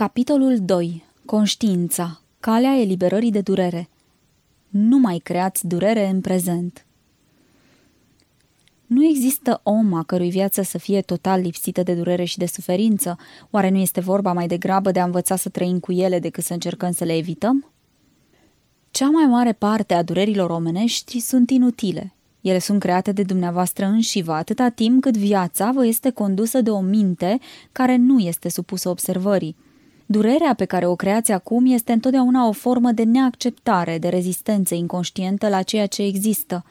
Capitolul 2. Conștiința. Calea eliberării de durere. Nu mai creați durere în prezent. Nu există om a cărui viață să fie total lipsită de durere și de suferință. Oare nu este vorba mai degrabă de a învăța să trăim cu ele decât să încercăm să le evităm? Cea mai mare parte a durerilor omenești sunt inutile. Ele sunt create de dumneavoastră înșivă atâta timp cât viața vă este condusă de o minte care nu este supusă observării. Durerea pe care o creați acum este întotdeauna o formă de neacceptare, de rezistență inconștientă la ceea ce există.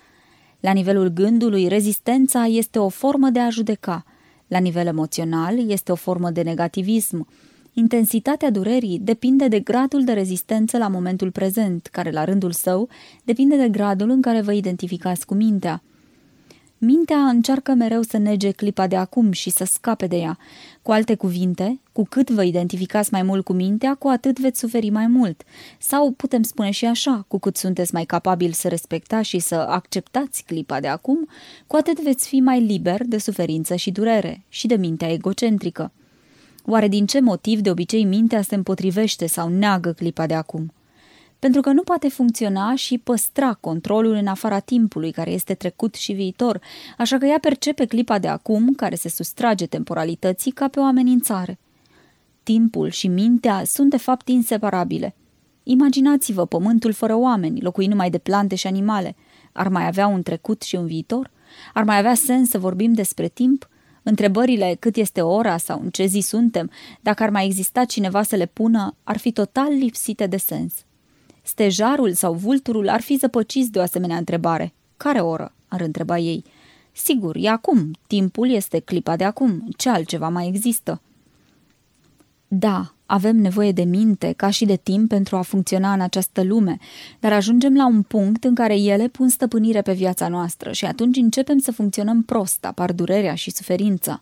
La nivelul gândului, rezistența este o formă de a judeca. La nivel emoțional, este o formă de negativism. Intensitatea durerii depinde de gradul de rezistență la momentul prezent, care la rândul său depinde de gradul în care vă identificați cu mintea. Mintea încearcă mereu să nege clipa de acum și să scape de ea. Cu alte cuvinte, cu cât vă identificați mai mult cu mintea, cu atât veți suferi mai mult. Sau putem spune și așa, cu cât sunteți mai capabili să respectați și să acceptați clipa de acum, cu atât veți fi mai liber de suferință și durere și de mintea egocentrică. Oare din ce motiv de obicei mintea se împotrivește sau neagă clipa de acum? Pentru că nu poate funcționa și păstra controlul în afara timpului care este trecut și viitor, așa că ea percepe clipa de acum, care se sustrage temporalității, ca pe o amenințare. Timpul și mintea sunt de fapt inseparabile. Imaginați-vă pământul fără oameni, locuind numai de plante și animale. Ar mai avea un trecut și un viitor? Ar mai avea sens să vorbim despre timp? Întrebările cât este ora sau în ce zi suntem, dacă ar mai exista cineva să le pună, ar fi total lipsite de sens. Stejarul sau vulturul ar fi zăpăciți de o asemenea întrebare. Care oră? ar întreba ei. Sigur, e acum. Timpul este clipa de acum. Ce altceva mai există? Da, avem nevoie de minte, ca și de timp pentru a funcționa în această lume, dar ajungem la un punct în care ele pun stăpânire pe viața noastră și atunci începem să funcționăm prost, apar durerea și suferința.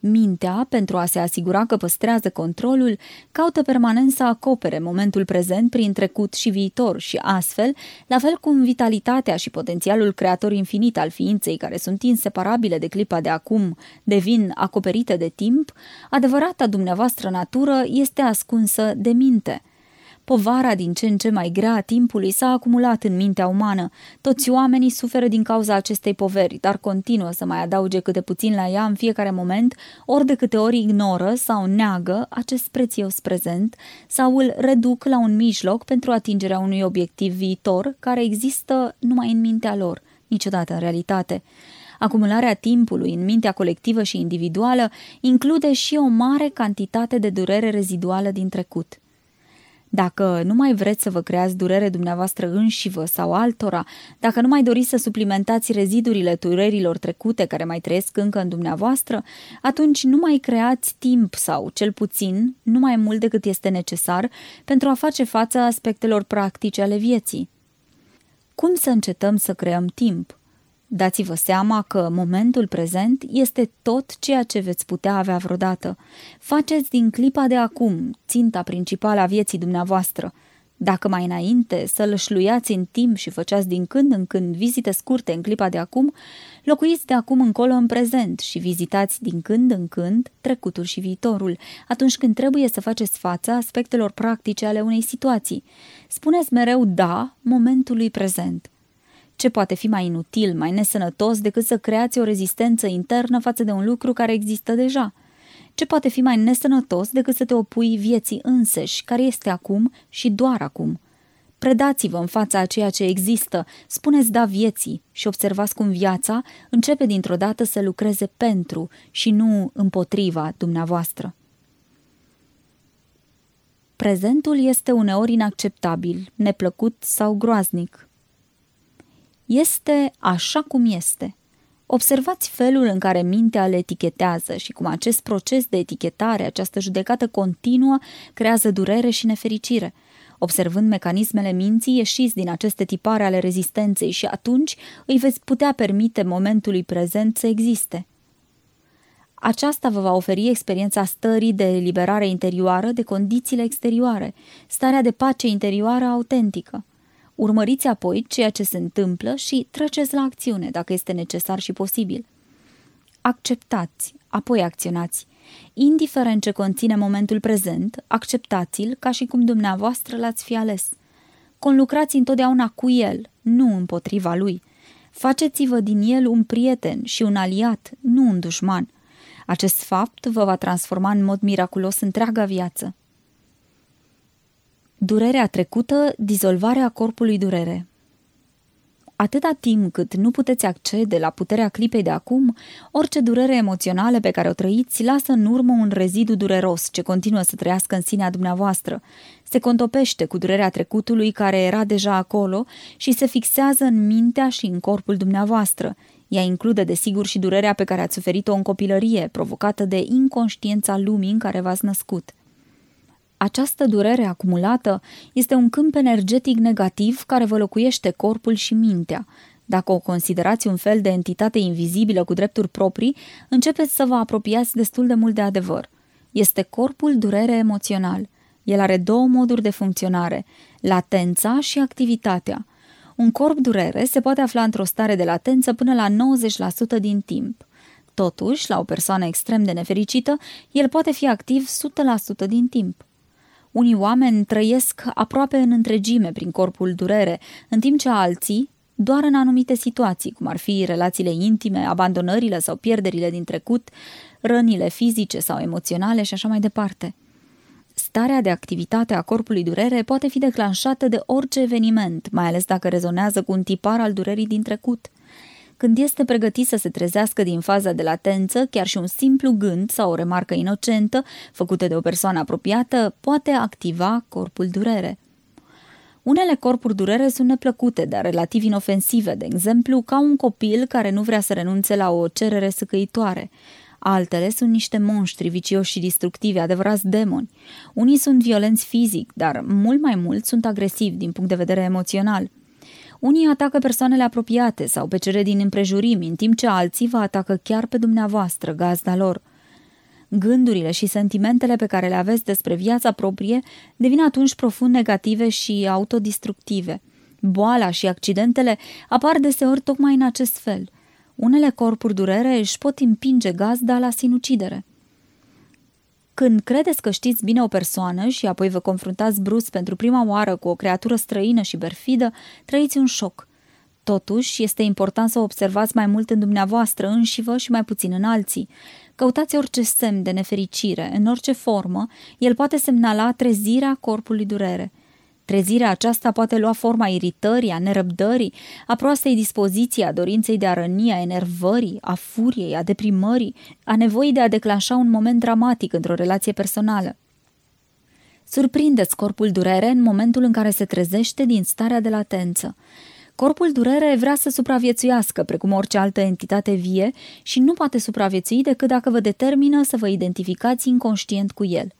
Mintea, pentru a se asigura că păstrează controlul, caută permanent să acopere momentul prezent prin trecut și viitor și astfel, la fel cum vitalitatea și potențialul creator infinit al ființei care sunt inseparabile de clipa de acum devin acoperite de timp, adevărata dumneavoastră natură este ascunsă de minte – Povara din ce în ce mai grea a timpului s-a acumulat în mintea umană. Toți oamenii suferă din cauza acestei poveri, dar continuă să mai adauge câte puțin la ea în fiecare moment, ori de câte ori ignoră sau neagă acest prețios prezent sau îl reduc la un mijloc pentru atingerea unui obiectiv viitor care există numai în mintea lor, niciodată în realitate. Acumularea timpului în mintea colectivă și individuală include și o mare cantitate de durere reziduală din trecut. Dacă nu mai vreți să vă creați durere dumneavoastră înșivă sau altora, dacă nu mai doriți să suplimentați rezidurile durerilor trecute care mai trăiesc încă în dumneavoastră, atunci nu mai creați timp sau, cel puțin, nu mai mult decât este necesar pentru a face față aspectelor practice ale vieții. Cum să încetăm să creăm timp? Dați-vă seama că momentul prezent este tot ceea ce veți putea avea vreodată. Faceți din clipa de acum ținta principală a vieții dumneavoastră. Dacă mai înainte să lășluiați în timp și făceați din când în când vizite scurte în clipa de acum, locuiți de acum încolo în prezent și vizitați din când în când trecutul și viitorul, atunci când trebuie să faceți față aspectelor practice ale unei situații. Spuneți mereu da momentului prezent. Ce poate fi mai inutil, mai nesănătos decât să creați o rezistență internă față de un lucru care există deja? Ce poate fi mai nesănătos decât să te opui vieții înseși, care este acum și doar acum? Predați-vă în fața a ceea ce există, spuneți da vieții și observați cum viața începe dintr-o dată să lucreze pentru și nu împotriva dumneavoastră. Prezentul este uneori inacceptabil, neplăcut sau groaznic, este așa cum este. Observați felul în care mintea le etichetează și cum acest proces de etichetare, această judecată continuă, creează durere și nefericire. Observând mecanismele minții, ieșiți din aceste tipare ale rezistenței și atunci îi veți putea permite momentului prezent să existe. Aceasta vă va oferi experiența stării de eliberare interioară de condițiile exterioare, starea de pace interioară autentică. Urmăriți apoi ceea ce se întâmplă și treceți la acțiune dacă este necesar și posibil. Acceptați, apoi acționați. Indiferent ce conține momentul prezent, acceptați-l ca și cum dumneavoastră l-ați fi ales. Conlucrați întotdeauna cu el, nu împotriva lui. Faceți-vă din el un prieten și un aliat, nu un dușman. Acest fapt vă va transforma în mod miraculos întreaga viață. Durerea trecută, dizolvarea corpului durere. Atâta timp cât nu puteți accede la puterea clipei de acum, orice durere emoțională pe care o trăiți lasă în urmă un rezidu dureros ce continuă să trăiască în sinea dumneavoastră. Se contopește cu durerea trecutului care era deja acolo și se fixează în mintea și în corpul dumneavoastră. Ea include, desigur, și durerea pe care ați suferit-o în copilărie, provocată de inconștiența lumii în care v-ați născut. Această durere acumulată este un câmp energetic negativ care vă locuiește corpul și mintea. Dacă o considerați un fel de entitate invizibilă cu drepturi proprii, începeți să vă apropiați destul de mult de adevăr. Este corpul durere emoțional. El are două moduri de funcționare, latența și activitatea. Un corp durere se poate afla într-o stare de latență până la 90% din timp. Totuși, la o persoană extrem de nefericită, el poate fi activ 100% din timp. Unii oameni trăiesc aproape în întregime prin corpul durere, în timp ce alții, doar în anumite situații, cum ar fi relațiile intime, abandonările sau pierderile din trecut, rănile fizice sau emoționale și așa mai departe. Starea de activitate a corpului durere poate fi declanșată de orice eveniment, mai ales dacă rezonează cu un tipar al durerii din trecut – când este pregătit să se trezească din faza de latență, chiar și un simplu gând sau o remarcă inocentă, făcută de o persoană apropiată, poate activa corpul durere. Unele corpuri durere sunt neplăcute, dar relativ inofensive, de exemplu, ca un copil care nu vrea să renunțe la o cerere săcăitoare. Altele sunt niște monștri vicioși și destructivi, adevărați demoni. Unii sunt violenți fizic, dar mult mai mulți sunt agresivi din punct de vedere emoțional. Unii atacă persoanele apropiate sau pe cele din împrejurimi, în timp ce alții vă atacă chiar pe dumneavoastră, gazda lor. Gândurile și sentimentele pe care le aveți despre viața proprie devin atunci profund negative și autodistructive. Boala și accidentele apar deseori tocmai în acest fel. Unele corpuri durere își pot împinge gazda la sinucidere. Când credeți că știți bine o persoană și apoi vă confruntați brusc pentru prima oară cu o creatură străină și perfidă, trăiți un șoc. Totuși, este important să observați mai mult în dumneavoastră înșivă și mai puțin în alții. Căutați orice semn de nefericire, în orice formă, el poate semnala trezirea corpului durere. Trezirea aceasta poate lua forma iritării, a nerăbdării, a proastei dispoziții, a dorinței de a răni, a enervării, a furiei, a deprimării, a nevoii de a declanșa un moment dramatic într-o relație personală. Surprindeți corpul durere în momentul în care se trezește din starea de latență. Corpul durere vrea să supraviețuiască, precum orice altă entitate vie, și nu poate supraviețui decât dacă vă determină să vă identificați inconștient cu el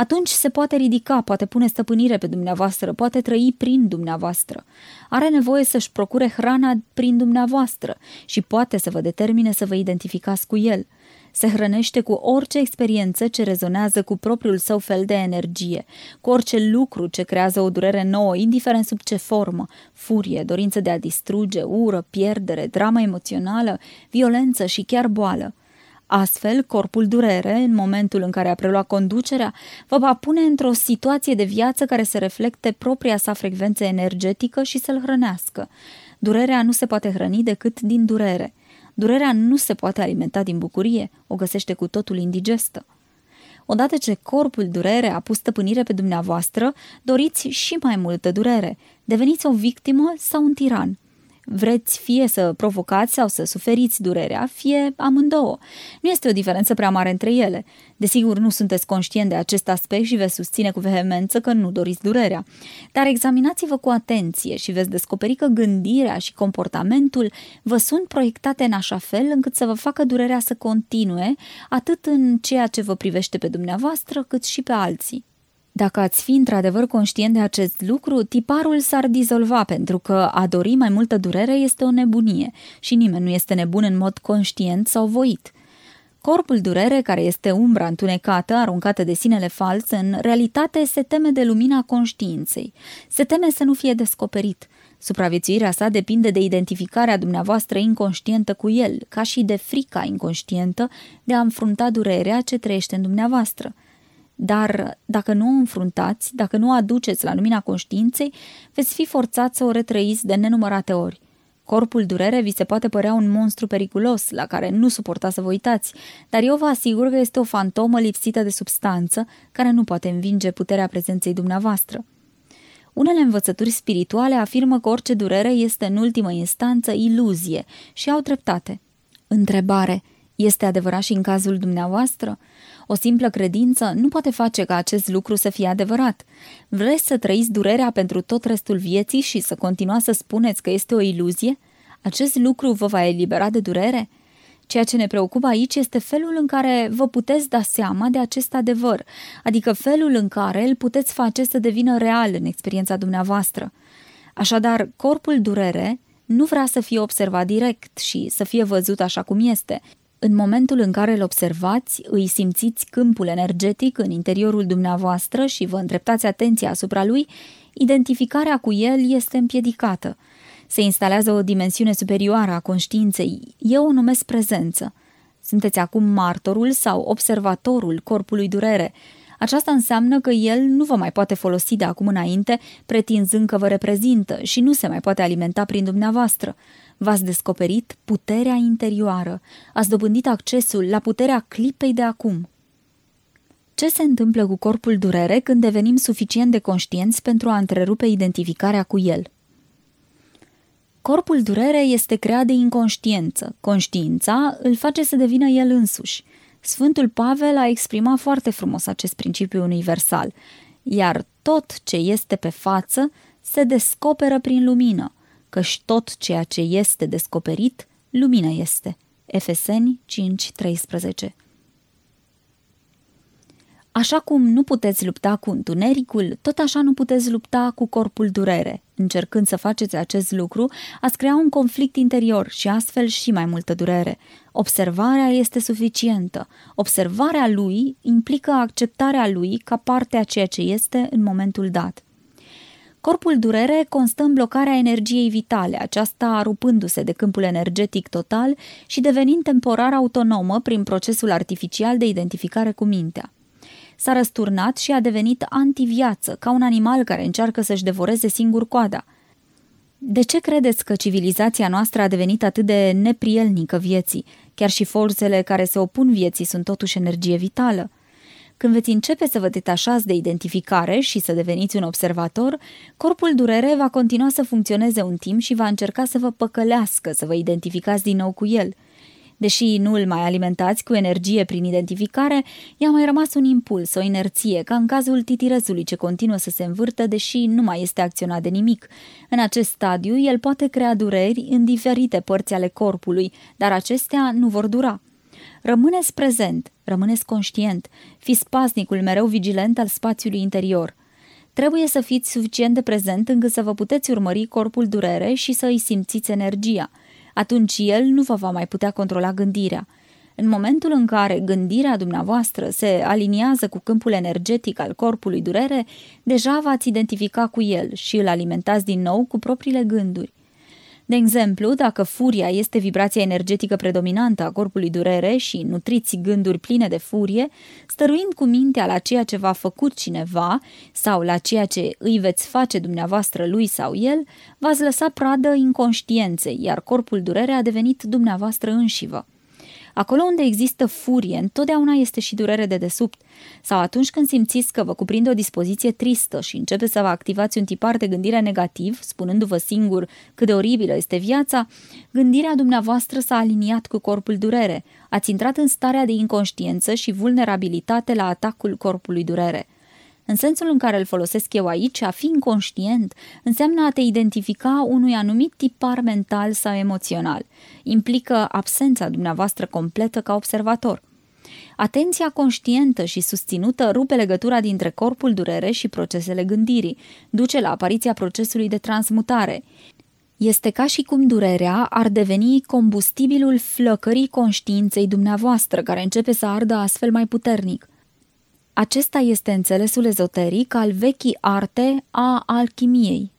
atunci se poate ridica, poate pune stăpânire pe dumneavoastră, poate trăi prin dumneavoastră. Are nevoie să-și procure hrana prin dumneavoastră și poate să vă determine să vă identificați cu el. Se hrănește cu orice experiență ce rezonează cu propriul său fel de energie, cu orice lucru ce creează o durere nouă, indiferent sub ce formă, furie, dorință de a distruge, ură, pierdere, dramă emoțională, violență și chiar boală. Astfel, corpul durere, în momentul în care a preluat conducerea, vă va pune într-o situație de viață care să reflecte propria sa frecvență energetică și să-l hrănească. Durerea nu se poate hrăni decât din durere. Durerea nu se poate alimenta din bucurie, o găsește cu totul indigestă. Odată ce corpul durere a pus stăpânire pe dumneavoastră, doriți și mai multă durere. Deveniți o victimă sau un tiran – Vreți fie să provocați sau să suferiți durerea, fie amândouă. Nu este o diferență prea mare între ele. Desigur, nu sunteți conștient de acest aspect și veți susține cu vehemență că nu doriți durerea. Dar examinați-vă cu atenție și veți descoperi că gândirea și comportamentul vă sunt proiectate în așa fel încât să vă facă durerea să continue, atât în ceea ce vă privește pe dumneavoastră, cât și pe alții. Dacă ați fi într-adevăr conștient de acest lucru, tiparul s-ar dizolva pentru că a dori mai multă durere este o nebunie și nimeni nu este nebun în mod conștient sau voit. Corpul durere, care este umbra întunecată, aruncată de sinele fals, în realitate se teme de lumina conștiinței. Se teme să nu fie descoperit. Supraviețuirea sa depinde de identificarea dumneavoastră inconștientă cu el, ca și de frica inconștientă de a înfrunta durerea ce trăiește în dumneavoastră. Dar dacă nu o înfruntați, dacă nu o aduceți la lumina conștiinței, veți fi forțați să o retrăiți de nenumărate ori. Corpul durere vi se poate părea un monstru periculos, la care nu suportați să vă uitați, dar eu vă asigur că este o fantomă lipsită de substanță, care nu poate învinge puterea prezenței dumneavoastră. Unele învățături spirituale afirmă că orice durere este în ultimă instanță iluzie și au dreptate. Întrebare. Este adevărat și în cazul dumneavoastră? O simplă credință nu poate face ca acest lucru să fie adevărat. Vreți să trăiți durerea pentru tot restul vieții și să continuați să spuneți că este o iluzie? Acest lucru vă va elibera de durere? Ceea ce ne preocupă aici este felul în care vă puteți da seama de acest adevăr, adică felul în care îl puteți face să devină real în experiența dumneavoastră. Așadar, corpul durere nu vrea să fie observat direct și să fie văzut așa cum este. În momentul în care îl observați, îi simțiți câmpul energetic în interiorul dumneavoastră și vă îndreptați atenția asupra lui, identificarea cu el este împiedicată – se instalează o dimensiune superioară a conștiinței. Eu o numesc prezență. Sunteți acum martorul sau observatorul corpului durere. Aceasta înseamnă că el nu vă mai poate folosi de acum înainte, pretinzând că vă reprezintă și nu se mai poate alimenta prin dumneavoastră. V-ați descoperit puterea interioară, ați dobândit accesul la puterea clipei de acum. Ce se întâmplă cu corpul durere când devenim suficient de conștienți pentru a întrerupe identificarea cu el? Corpul durere este creat de inconștiență. Conștiința îl face să devină el însuși. Sfântul Pavel a exprimat foarte frumos acest principiu universal, iar tot ce este pe față se descoperă prin lumină, căci tot ceea ce este descoperit, lumină este. Efeseni 5.13 Așa cum nu puteți lupta cu întunericul, tot așa nu puteți lupta cu corpul durere. Încercând să faceți acest lucru, ați crea un conflict interior și astfel și mai multă durere. Observarea este suficientă. Observarea lui implică acceptarea lui ca parte a ceea ce este în momentul dat. Corpul durere constă în blocarea energiei vitale, aceasta rupându-se de câmpul energetic total și devenind temporar autonomă prin procesul artificial de identificare cu mintea s-a răsturnat și a devenit antiviață, ca un animal care încearcă să-și devoreze singur coada. De ce credeți că civilizația noastră a devenit atât de neprielnică vieții? Chiar și forțele care se opun vieții sunt totuși energie vitală. Când veți începe să vă detașați de identificare și să deveniți un observator, corpul durere va continua să funcționeze un timp și va încerca să vă păcălească, să vă identificați din nou cu el – Deși nu îl mai alimentați cu energie prin identificare, i-a mai rămas un impuls, o inerție, ca în cazul titirezului ce continuă să se învârtă, deși nu mai este acționat de nimic. În acest stadiu, el poate crea dureri în diferite părți ale corpului, dar acestea nu vor dura. Rămâneți prezent, rămâneți conștient, fiți paznicul mereu vigilent al spațiului interior. Trebuie să fiți suficient de prezent încât să vă puteți urmări corpul durere și să îi simțiți energia – atunci el nu vă va mai putea controla gândirea. În momentul în care gândirea dumneavoastră se aliniază cu câmpul energetic al corpului durere, deja v-ați identifica cu el și îl alimentați din nou cu propriile gânduri. De exemplu, dacă furia este vibrația energetică predominantă a corpului durere și nutriți gânduri pline de furie, stăruind cu mintea la ceea ce v-a făcut cineva sau la ceea ce îi veți face dumneavoastră lui sau el, v-ați lăsa pradă inconștienței, iar corpul durere a devenit dumneavoastră înșivă. Acolo unde există furie, întotdeauna este și durere de desubt. Sau atunci când simțiți că vă cuprinde o dispoziție tristă și începe să vă activați un tipar de gândire negativ, spunându-vă singur cât de oribilă este viața, gândirea dumneavoastră s-a aliniat cu corpul durere. Ați intrat în starea de inconștiență și vulnerabilitate la atacul corpului durere. În sensul în care îl folosesc eu aici, a fi inconștient înseamnă a te identifica unui anumit tipar mental sau emoțional. Implică absența dumneavoastră completă ca observator. Atenția conștientă și susținută rupe legătura dintre corpul durere și procesele gândirii, duce la apariția procesului de transmutare. Este ca și cum durerea ar deveni combustibilul flăcării conștiinței dumneavoastră, care începe să ardă astfel mai puternic. Acesta este înțelesul ezoteric al vechii arte a alchimiei.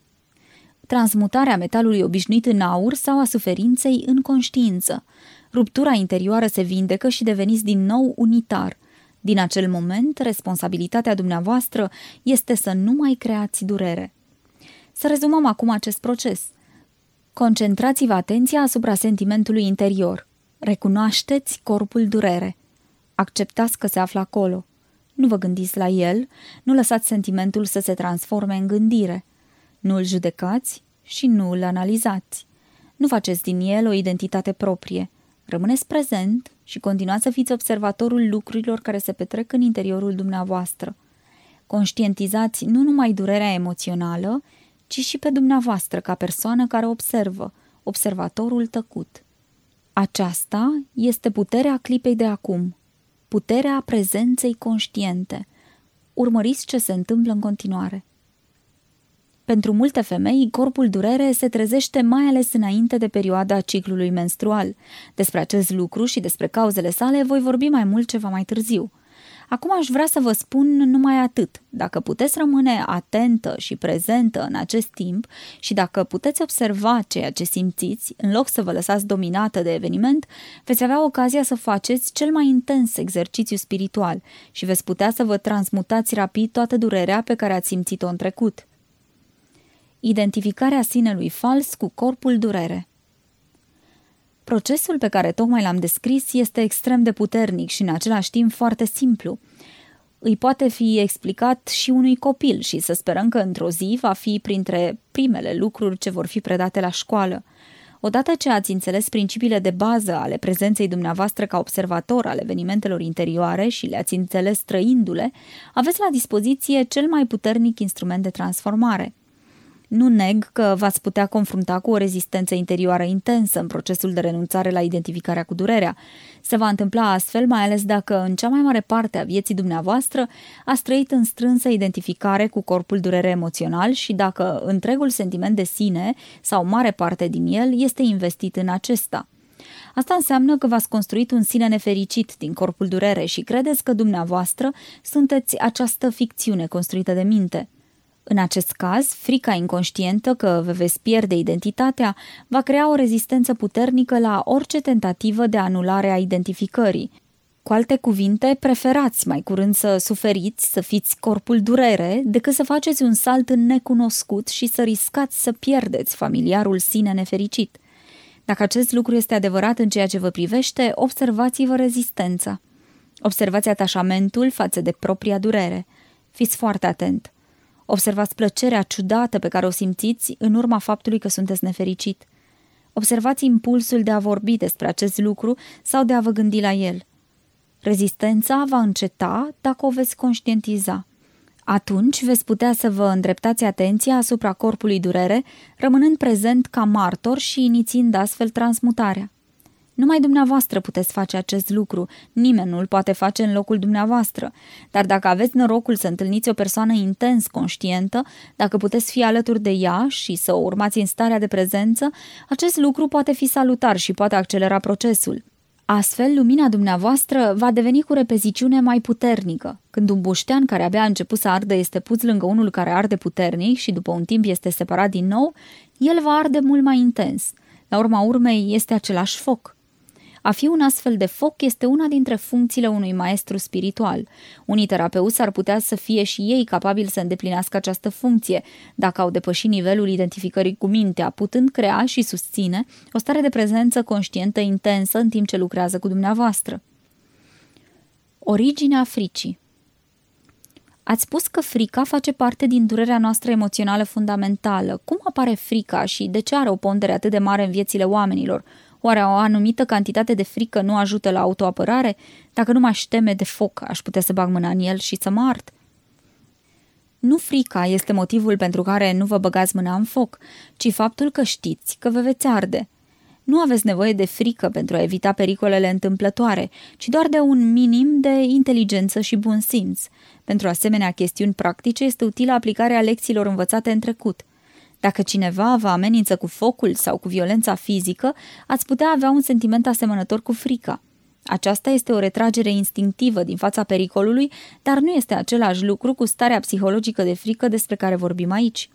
transmutarea metalului obișnuit în aur sau a suferinței în conștiință. Ruptura interioară se vindecă și deveniți din nou unitar. Din acel moment, responsabilitatea dumneavoastră este să nu mai creați durere. Să rezumăm acum acest proces. Concentrați-vă atenția asupra sentimentului interior. Recunoașteți corpul durere. Acceptați că se află acolo. Nu vă gândiți la el, nu lăsați sentimentul să se transforme în gândire. Nu îl judecați și nu îl analizați. Nu faceți din el o identitate proprie. Rămâneți prezent și continuați să fiți observatorul lucrurilor care se petrec în interiorul dumneavoastră. Conștientizați nu numai durerea emoțională, ci și pe dumneavoastră ca persoană care observă, observatorul tăcut. Aceasta este puterea clipei de acum, puterea prezenței conștiente. Urmăriți ce se întâmplă în continuare. Pentru multe femei, corpul durere se trezește mai ales înainte de perioada ciclului menstrual. Despre acest lucru și despre cauzele sale voi vorbi mai mult ceva mai târziu. Acum aș vrea să vă spun numai atât. Dacă puteți rămâne atentă și prezentă în acest timp și dacă puteți observa ceea ce simțiți, în loc să vă lăsați dominată de eveniment, veți avea ocazia să faceți cel mai intens exercițiu spiritual și veți putea să vă transmutați rapid toată durerea pe care ați simțit-o în trecut. Identificarea sinelui fals cu corpul durere Procesul pe care tocmai l-am descris este extrem de puternic și în același timp foarte simplu. Îi poate fi explicat și unui copil și să sperăm că într-o zi va fi printre primele lucruri ce vor fi predate la școală. Odată ce ați înțeles principiile de bază ale prezenței dumneavoastră ca observator al evenimentelor interioare și le-ați înțeles trăindu-le, aveți la dispoziție cel mai puternic instrument de transformare – nu neg că v-ați putea confrunta cu o rezistență interioară intensă în procesul de renunțare la identificarea cu durerea. Se va întâmpla astfel, mai ales dacă în cea mai mare parte a vieții dumneavoastră ați trăit în strânsă identificare cu corpul durere emoțional și dacă întregul sentiment de sine sau mare parte din el este investit în acesta. Asta înseamnă că v-ați construit un sine nefericit din corpul durere și credeți că dumneavoastră sunteți această ficțiune construită de minte. În acest caz, frica inconștientă că vă veți pierde identitatea va crea o rezistență puternică la orice tentativă de anulare a identificării. Cu alte cuvinte, preferați mai curând să suferiți, să fiți corpul durere, decât să faceți un salt în necunoscut și să riscați să pierdeți familiarul sine nefericit. Dacă acest lucru este adevărat în ceea ce vă privește, observați-vă rezistența. Observați atașamentul față de propria durere. Fiți foarte atent. Observați plăcerea ciudată pe care o simțiți în urma faptului că sunteți nefericit. Observați impulsul de a vorbi despre acest lucru sau de a vă gândi la el. Rezistența va înceta dacă o veți conștientiza. Atunci veți putea să vă îndreptați atenția asupra corpului durere, rămânând prezent ca martor și inițiind astfel transmutarea. Numai dumneavoastră puteți face acest lucru, nimeni nu îl poate face în locul dumneavoastră. Dar dacă aveți norocul să întâlniți o persoană intens conștientă, dacă puteți fi alături de ea și să o urmați în starea de prezență, acest lucru poate fi salutar și poate accelera procesul. Astfel, lumina dumneavoastră va deveni cu repeziciune mai puternică. Când un buștean care abia a început să ardă este pus lângă unul care arde puternic și după un timp este separat din nou, el va arde mult mai intens. La urma urmei, este același foc. A fi un astfel de foc este una dintre funcțiile unui maestru spiritual. Unii terapeuți ar putea să fie și ei capabili să îndeplinească această funcție, dacă au depășit nivelul identificării cu mintea, putând crea și susține o stare de prezență conștientă intensă în timp ce lucrează cu dumneavoastră. Originea fricii Ați spus că frica face parte din durerea noastră emoțională fundamentală. Cum apare frica și de ce are o pondere atât de mare în viețile oamenilor? Oare o anumită cantitate de frică nu ajută la autoapărare? Dacă nu m-aș teme de foc, aș putea să bag mâna în el și să mă ard. Nu frica este motivul pentru care nu vă băgați mâna în foc, ci faptul că știți că vă veți arde. Nu aveți nevoie de frică pentru a evita pericolele întâmplătoare, ci doar de un minim de inteligență și bun simț. Pentru asemenea chestiuni practice este utilă aplicarea lecțiilor învățate în trecut – dacă cineva vă amenință cu focul sau cu violența fizică, ați putea avea un sentiment asemănător cu frica. Aceasta este o retragere instinctivă din fața pericolului, dar nu este același lucru cu starea psihologică de frică despre care vorbim aici.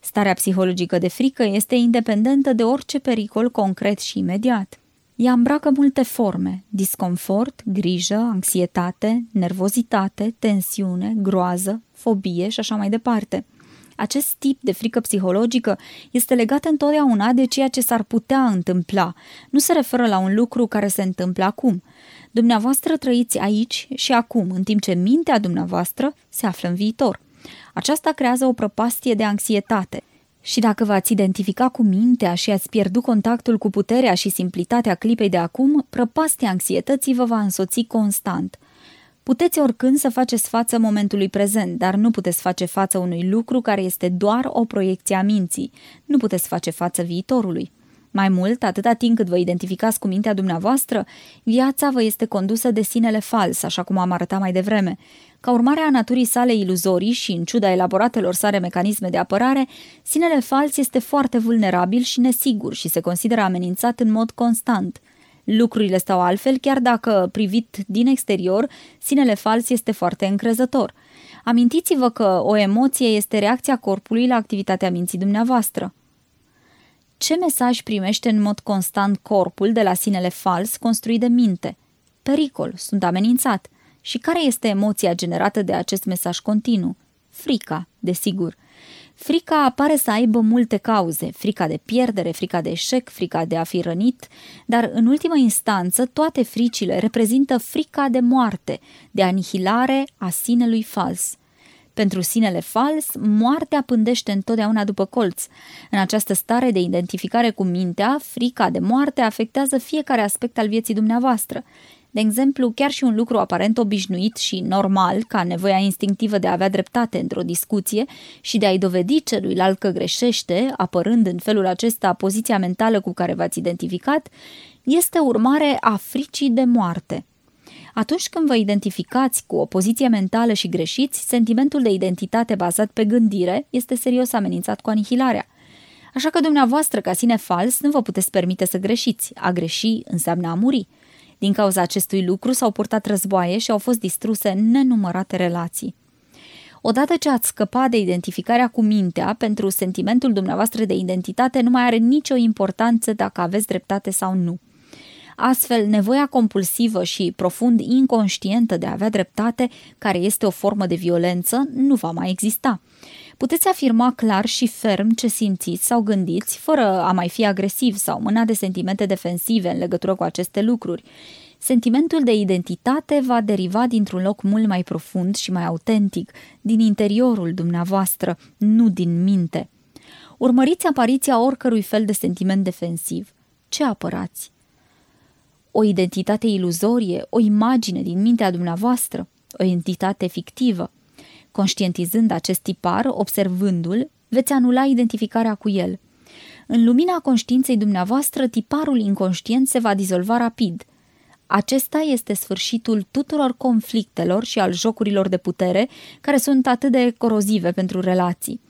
Starea psihologică de frică este independentă de orice pericol concret și imediat. Ea îmbracă multe forme, disconfort, grijă, anxietate, nervozitate, tensiune, groază, fobie și așa mai departe. Acest tip de frică psihologică este legat întotdeauna de ceea ce s-ar putea întâmpla. Nu se referă la un lucru care se întâmplă acum. Dumneavoastră trăiți aici și acum, în timp ce mintea dumneavoastră se află în viitor. Aceasta creează o prăpastie de anxietate. Și dacă v-ați identifica cu mintea și ați pierdut contactul cu puterea și simplitatea clipei de acum, prăpastia anxietății vă va însoți constant. Puteți oricând să faceți față momentului prezent, dar nu puteți face față unui lucru care este doar o proiecție a minții. Nu puteți face față viitorului. Mai mult, atâta timp cât vă identificați cu mintea dumneavoastră, viața vă este condusă de sinele fals, așa cum am arătat mai devreme. Ca urmare a naturii sale iluzorii și în ciuda elaboratelor sale mecanisme de apărare, sinele fals este foarte vulnerabil și nesigur și se consideră amenințat în mod constant. Lucrurile stau altfel, chiar dacă, privit din exterior, sinele fals este foarte încrezător. Amintiți-vă că o emoție este reacția corpului la activitatea minții dumneavoastră. Ce mesaj primește în mod constant corpul de la sinele fals construit de minte? Pericol, sunt amenințat. Și care este emoția generată de acest mesaj continuu? Frica, desigur. Frica apare să aibă multe cauze, frica de pierdere, frica de eșec, frica de a fi rănit, dar în ultimă instanță toate fricile reprezintă frica de moarte, de anihilare a sinelui fals. Pentru sinele fals, moartea pândește întotdeauna după colț. În această stare de identificare cu mintea, frica de moarte afectează fiecare aspect al vieții dumneavoastră. De exemplu, chiar și un lucru aparent obișnuit și normal, ca nevoia instinctivă de a avea dreptate într-o discuție și de a-i dovedi celuilalt că greșește, apărând în felul acesta poziția mentală cu care v-ați identificat, este urmare a fricii de moarte. Atunci când vă identificați cu o poziție mentală și greșiți, sentimentul de identitate bazat pe gândire este serios amenințat cu anihilarea. Așa că dumneavoastră, ca sine fals, nu vă puteți permite să greșiți. A greși înseamnă a muri. Din cauza acestui lucru s-au purtat războaie și au fost distruse nenumărate relații. Odată ce ați scăpat de identificarea cu mintea, pentru sentimentul dumneavoastră de identitate nu mai are nicio importanță dacă aveți dreptate sau nu. Astfel, nevoia compulsivă și profund inconștientă de a avea dreptate, care este o formă de violență, nu va mai exista. Puteți afirma clar și ferm ce simțiți sau gândiți, fără a mai fi agresiv sau mâna de sentimente defensive în legătură cu aceste lucruri. Sentimentul de identitate va deriva dintr-un loc mult mai profund și mai autentic, din interiorul dumneavoastră, nu din minte. Urmăriți apariția oricărui fel de sentiment defensiv. Ce apărați? O identitate iluzorie, o imagine din mintea dumneavoastră, o entitate fictivă – Conștientizând acest tipar, observându-l, veți anula identificarea cu el. În lumina conștiinței dumneavoastră, tiparul inconștient se va dizolva rapid. Acesta este sfârșitul tuturor conflictelor și al jocurilor de putere care sunt atât de corozive pentru relații.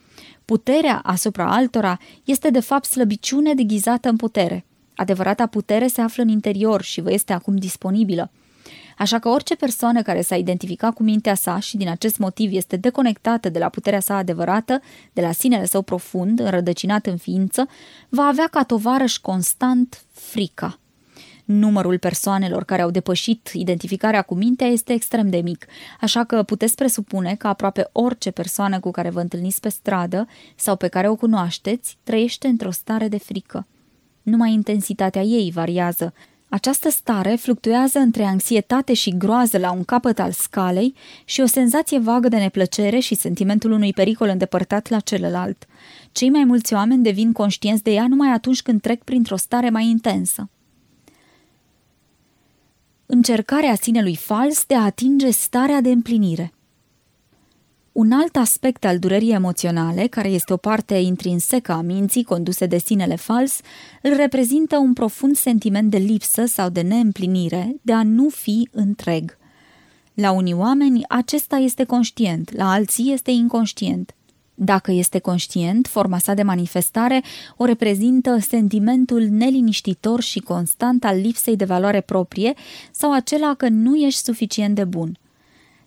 Puterea asupra altora este de fapt slăbiciune deghizată în putere. Adevărata putere se află în interior și vă este acum disponibilă. Așa că orice persoană care s-a identificat cu mintea sa și din acest motiv este deconectată de la puterea sa adevărată, de la sinele său profund, înrădăcinat în ființă, va avea ca tovarăș constant frica. Numărul persoanelor care au depășit identificarea cu mintea este extrem de mic, așa că puteți presupune că aproape orice persoană cu care vă întâlniți pe stradă sau pe care o cunoașteți trăiește într-o stare de frică. Numai intensitatea ei variază, această stare fluctuează între anxietate și groază la un capăt al scalei și o senzație vagă de neplăcere și sentimentul unui pericol îndepărtat la celălalt. Cei mai mulți oameni devin conștienți de ea numai atunci când trec printr-o stare mai intensă. Încercarea sinelui fals de a atinge starea de împlinire – un alt aspect al durerii emoționale, care este o parte intrinsecă a minții conduse de sinele fals, îl reprezintă un profund sentiment de lipsă sau de neîmplinire, de a nu fi întreg. La unii oameni acesta este conștient, la alții este inconștient. Dacă este conștient, forma sa de manifestare o reprezintă sentimentul neliniștitor și constant al lipsei de valoare proprie sau acela că nu ești suficient de bun.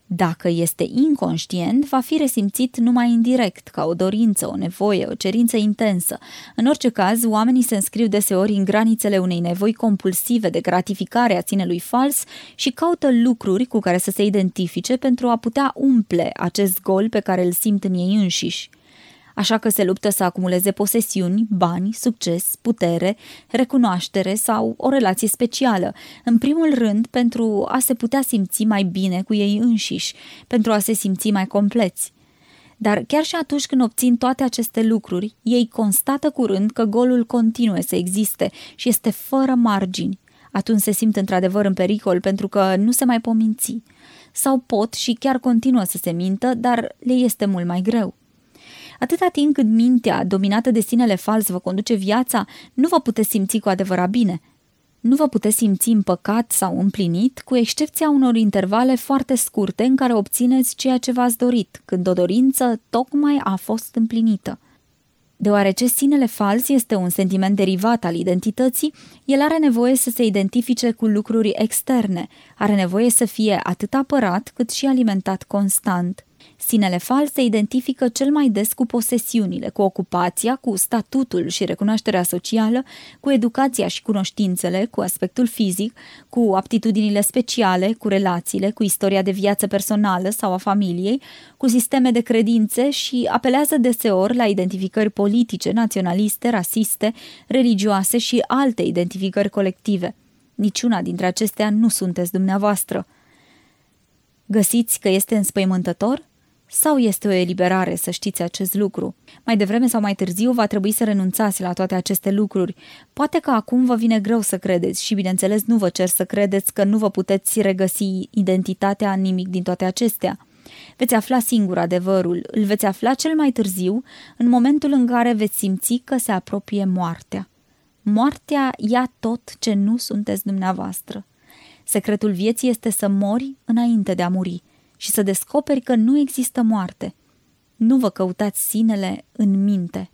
Dacă este inconștient, va fi resimțit numai indirect, ca o dorință, o nevoie, o cerință intensă. În orice caz, oamenii se înscriu deseori în granițele unei nevoi compulsive de gratificare a ținelui fals și caută lucruri cu care să se identifice pentru a putea umple acest gol pe care îl simt în ei înșiși așa că se luptă să acumuleze posesiuni, bani, succes, putere, recunoaștere sau o relație specială, în primul rând pentru a se putea simți mai bine cu ei înșiși, pentru a se simți mai compleți. Dar chiar și atunci când obțin toate aceste lucruri, ei constată curând că golul continuă să existe și este fără margini. Atunci se simt într-adevăr în pericol pentru că nu se mai pominți. Sau pot și chiar continuă să se mintă, dar le este mult mai greu. Atâta timp cât mintea, dominată de sinele fals, vă conduce viața, nu vă puteți simți cu adevărat bine. Nu vă puteți simți împăcat sau împlinit, cu excepția unor intervale foarte scurte în care obțineți ceea ce v-ați dorit, când o dorință tocmai a fost împlinită. Deoarece sinele fals este un sentiment derivat al identității, el are nevoie să se identifice cu lucruri externe, are nevoie să fie atât apărat cât și alimentat constant. Sinele fals se identifică cel mai des cu posesiunile, cu ocupația, cu statutul și recunoașterea socială, cu educația și cunoștințele, cu aspectul fizic, cu aptitudinile speciale, cu relațiile, cu istoria de viață personală sau a familiei, cu sisteme de credințe și apelează deseori la identificări politice, naționaliste, rasiste, religioase și alte identificări colective. Niciuna dintre acestea nu sunteți dumneavoastră. Găsiți că este înspăimântător? Sau este o eliberare să știți acest lucru? Mai devreme sau mai târziu va trebui să renunțați la toate aceste lucruri. Poate că acum vă vine greu să credeți și, bineînțeles, nu vă cer să credeți că nu vă puteți regăsi identitatea în nimic din toate acestea. Veți afla singur adevărul, îl veți afla cel mai târziu, în momentul în care veți simți că se apropie moartea. Moartea ia tot ce nu sunteți dumneavoastră. Secretul vieții este să mori înainte de a muri – și să descoperi că nu există moarte. Nu vă căutați sinele în minte.